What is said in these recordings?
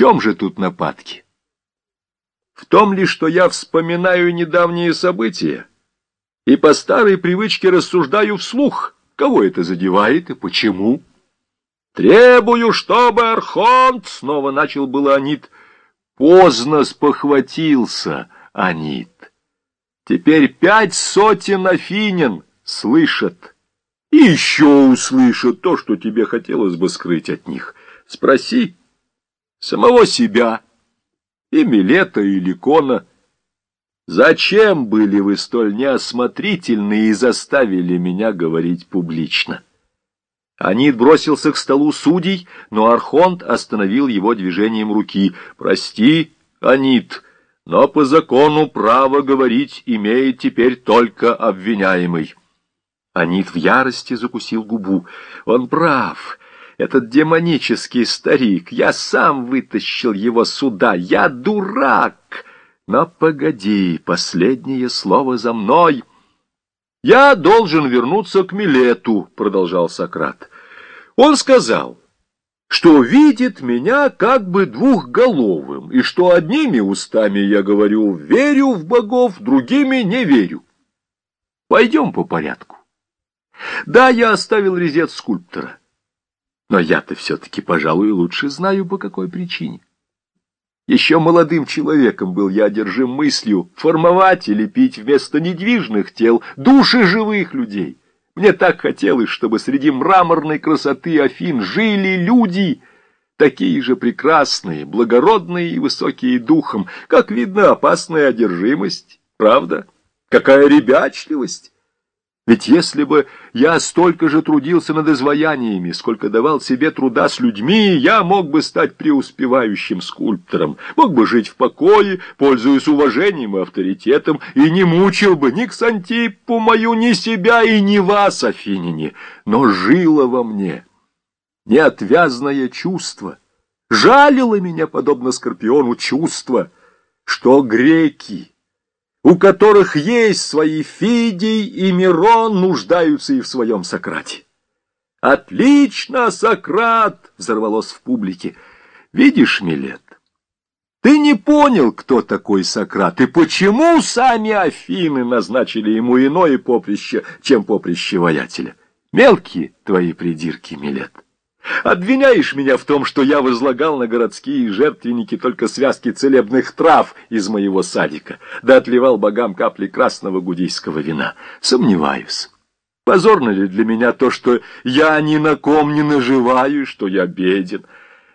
чем же тут нападки? В том ли, что я вспоминаю недавние события и по старой привычке рассуждаю вслух, кого это задевает и почему? Требую, чтобы Архонт, снова начал было Анит, поздно спохватился Анит. Теперь пять сотен афинин слышат и еще услышат то, что тебе хотелось бы скрыть от них. Спроси самого себя и Милета, и Ликона. Зачем были вы столь неосмотрительны и заставили меня говорить публично? Анит бросился к столу судей, но Архонт остановил его движением руки. «Прости, Анит, но по закону право говорить имеет теперь только обвиняемый». Анит в ярости закусил губу. «Он прав». Этот демонический старик, я сам вытащил его сюда, я дурак. Но погоди, последнее слово за мной. Я должен вернуться к Милету, продолжал Сократ. Он сказал, что видит меня как бы двухголовым, и что одними устами я говорю «верю в богов», другими «не верю». Пойдем по порядку. Да, я оставил резец скульптора. Но я-то все-таки, пожалуй, лучше знаю, по какой причине. Еще молодым человеком был я одержим мыслью формовать и лепить вместо недвижных тел души живых людей. Мне так хотелось, чтобы среди мраморной красоты Афин жили люди, такие же прекрасные, благородные и высокие духом. Как видно, опасная одержимость, правда? Какая ребячливость! Ведь если бы я столько же трудился над изваяниями, сколько давал себе труда с людьми, я мог бы стать преуспевающим скульптором, мог бы жить в покое, пользуясь уважением и авторитетом, и не мучил бы ни Ксантипу мою, ни себя и ни вас, Афинине, но жило во мне неотвязное чувство, жалило меня, подобно Скорпиону, чувство, что греки у которых есть свои Фидий и Мирон, нуждаются и в своем Сократе. «Отлично, Сократ!» — взорвалось в публике. «Видишь, Милет, ты не понял, кто такой Сократ, и почему сами Афины назначили ему иное поприще, чем поприще воятеля. Мелкие твои придирки, Милет». Обвиняешь меня в том, что я возлагал на городские жертвенники только связки целебных трав из моего садика, да отливал богам капли красного гудийского вина. Сомневаюсь. Позорно ли для меня то, что я ни на ком не наживаю, что я беден?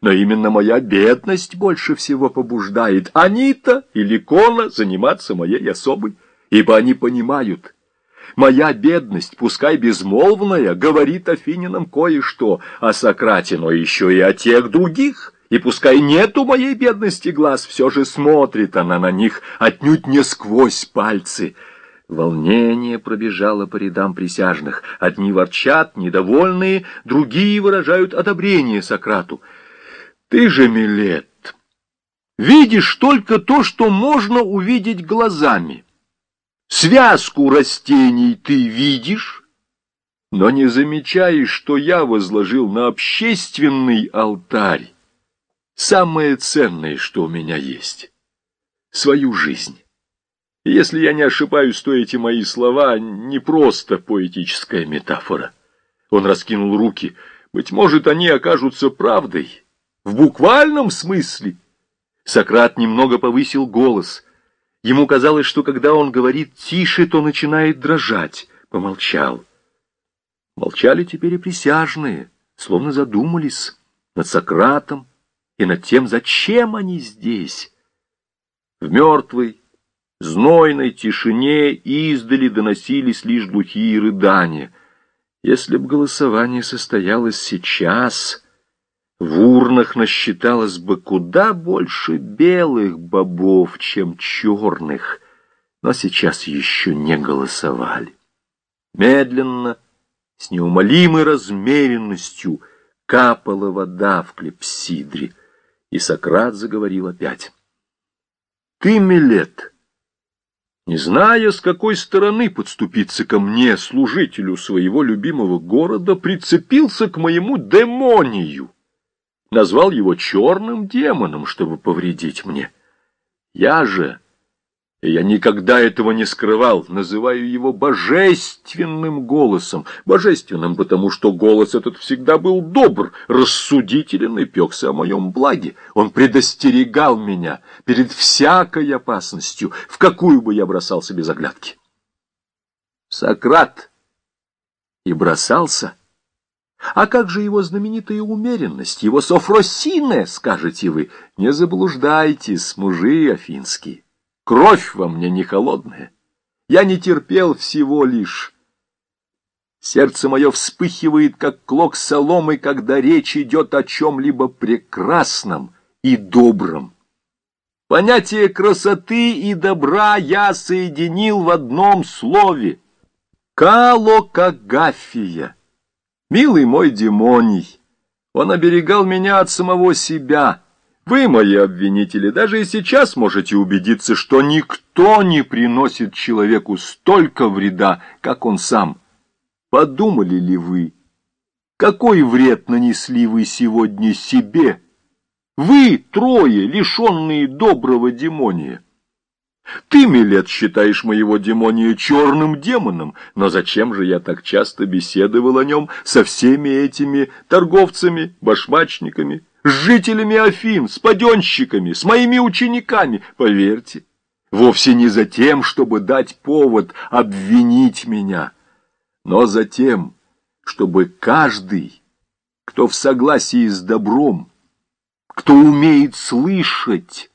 Но именно моя бедность больше всего побуждает Анита или Кона заниматься моей особой, ибо они понимают, Моя бедность, пускай безмолвная, говорит афининам кое-что о Сократе, но еще и о тех других. И пускай нету моей бедности глаз, все же смотрит она на них отнюдь не сквозь пальцы. Волнение пробежало по рядам присяжных. Одни ворчат, недовольные, другие выражают одобрение Сократу. Ты же, Милет, видишь только то, что можно увидеть глазами. Связку растений ты видишь, но не замечаешь, что я возложил на общественный алтарь самое ценное, что у меня есть — свою жизнь. Если я не ошибаюсь, то эти мои слова не просто поэтическая метафора. Он раскинул руки. Быть может, они окажутся правдой. В буквальном смысле. Сократ немного повысил голос — Ему казалось, что когда он говорит тише, то начинает дрожать. Помолчал. Молчали теперь и присяжные, словно задумались над Сократом и над тем, зачем они здесь. В мертвой, знойной тишине издали доносились лишь глухие рыдания. Если б голосование состоялось сейчас... В урнах насчиталось бы куда больше белых бобов, чем черных, но сейчас еще не голосовали. Медленно, с неумолимой размеренностью капала вода в клепсидре, и Сократ заговорил опять. «Ты, Милет, не зная, с какой стороны подступиться ко мне, служителю своего любимого города, прицепился к моему демонию» назвал его черным демоном, чтобы повредить мне. Я же, я никогда этого не скрывал, называю его божественным голосом. Божественным, потому что голос этот всегда был добр, рассудителен и пекся о моем благе. Он предостерегал меня перед всякой опасностью, в какую бы я бросался без оглядки. Сократ и бросался — а как же его знаменитая умеренность, его софросине, скажете вы? Не заблуждайтесь, мужи афинские. Кровь во мне не холодная. Я не терпел всего лишь. Сердце мое вспыхивает, как клок соломы, когда речь идет о чем-либо прекрасном и добром. Понятие красоты и добра я соединил в одном слове — калокагафия. Милый мой демоний, он оберегал меня от самого себя. Вы, мои обвинители, даже и сейчас можете убедиться, что никто не приносит человеку столько вреда, как он сам. Подумали ли вы, какой вред нанесли вы сегодня себе? Вы, трое, лишенные доброго демония. Ты, Милет, считаешь моего демония черным демоном, но зачем же я так часто беседовал о нем со всеми этими торговцами, башмачниками, с жителями Афин, с паденщиками, с моими учениками? Поверьте, вовсе не за тем, чтобы дать повод обвинить меня, но за тем, чтобы каждый, кто в согласии с добром, кто умеет слышать,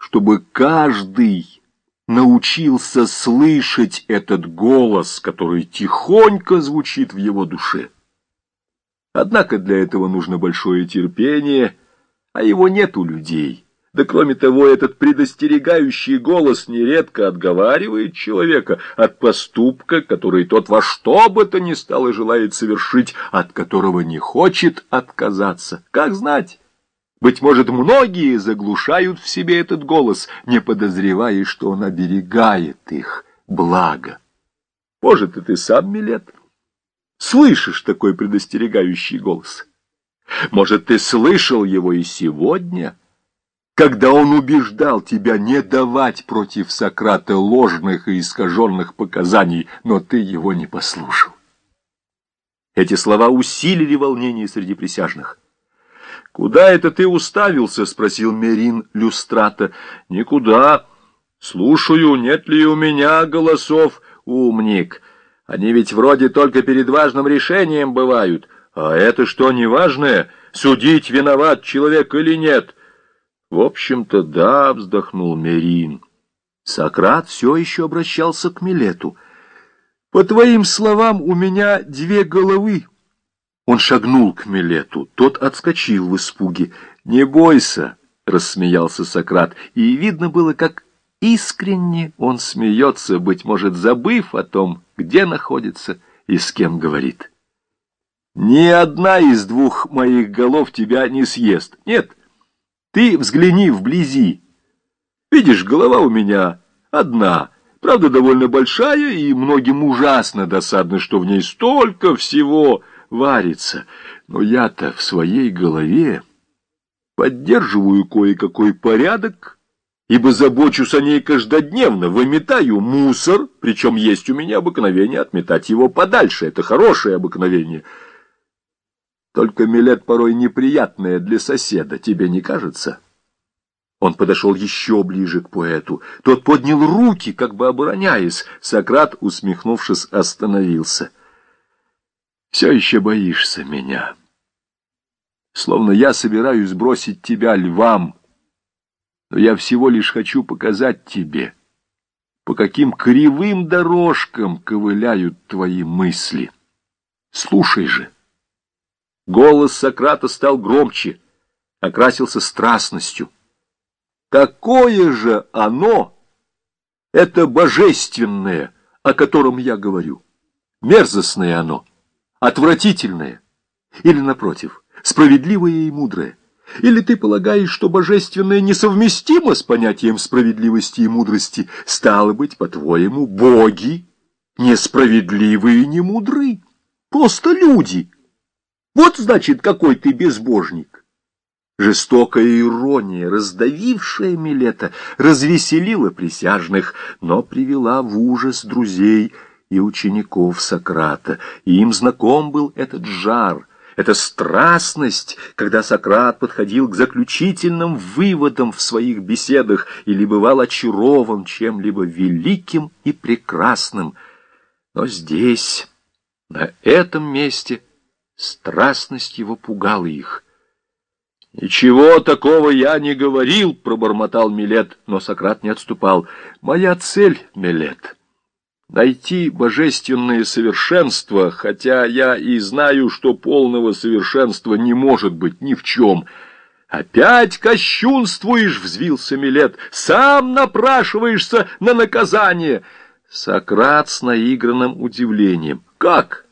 чтобы каждый научился слышать этот голос, который тихонько звучит в его душе. Однако для этого нужно большое терпение, а его нет у людей. Да кроме того, этот предостерегающий голос нередко отговаривает человека от поступка, который тот во что бы то ни стало желает совершить, от которого не хочет отказаться. Как знать? Быть может, многие заглушают в себе этот голос, не подозревая, что он оберегает их благо. Может, и ты сам, Милет, слышишь такой предостерегающий голос? Может, ты слышал его и сегодня, когда он убеждал тебя не давать против Сократа ложных и искаженных показаний, но ты его не послушал? Эти слова усилили волнение среди присяжных. «Куда это ты уставился?» — спросил Мерин люстрата. «Никуда. Слушаю, нет ли у меня голосов, умник. Они ведь вроде только перед важным решением бывают. А это что, неважное? Судить, виноват человек или нет?» «В общем-то, да», — вздохнул Мерин. Сократ все еще обращался к Милету. «По твоим словам, у меня две головы». Он шагнул к Милету, тот отскочил в испуге. «Не бойся!» — рассмеялся Сократ, и видно было, как искренне он смеется, быть может, забыв о том, где находится и с кем говорит. «Ни одна из двух моих голов тебя не съест. Нет, ты взгляни вблизи. Видишь, голова у меня одна, правда, довольно большая, и многим ужасно досадно, что в ней столько всего...» варится, но я-то в своей голове поддерживаю кое-какой порядок, ибо забочусь о ней каждодневно, выметаю мусор, причем есть у меня обыкновение отметать его подальше, это хорошее обыкновение. Только милет порой неприятное для соседа, тебе не кажется?» Он подошел еще ближе к поэту. Тот поднял руки, как бы обороняясь. Сократ, усмехнувшись, остановился — все еще боишься меня. Словно я собираюсь бросить тебя львам, но я всего лишь хочу показать тебе, по каким кривым дорожкам ковыляют твои мысли. Слушай же. Голос Сократа стал громче, окрасился страстностью. Какое же оно, это божественное, о котором я говорю? Мерзостное оно — отвратительное, или, напротив, справедливое и мудрое? Или ты полагаешь, что божественное несовместимо с понятием справедливости и мудрости? Стало быть, по-твоему, боги несправедливые и не мудры? Просто люди. Вот, значит, какой ты безбожник. Жестокая ирония, раздавившая Милета, развеселила присяжных, но привела в ужас друзей и учеников Сократа. И им знаком был этот жар, эта страстность, когда Сократ подходил к заключительным выводам в своих беседах или бывал очарован чем-либо великим и прекрасным. Но здесь, на этом месте, страстность его пугала их — «Ничего такого я не говорил», — пробормотал Милет, но Сократ не отступал. «Моя цель, Милет, найти божественное совершенство, хотя я и знаю, что полного совершенства не может быть ни в чем». «Опять кощунствуешь!» — взвился Милет. «Сам напрашиваешься на наказание!» Сократ с наигранным удивлением. «Как?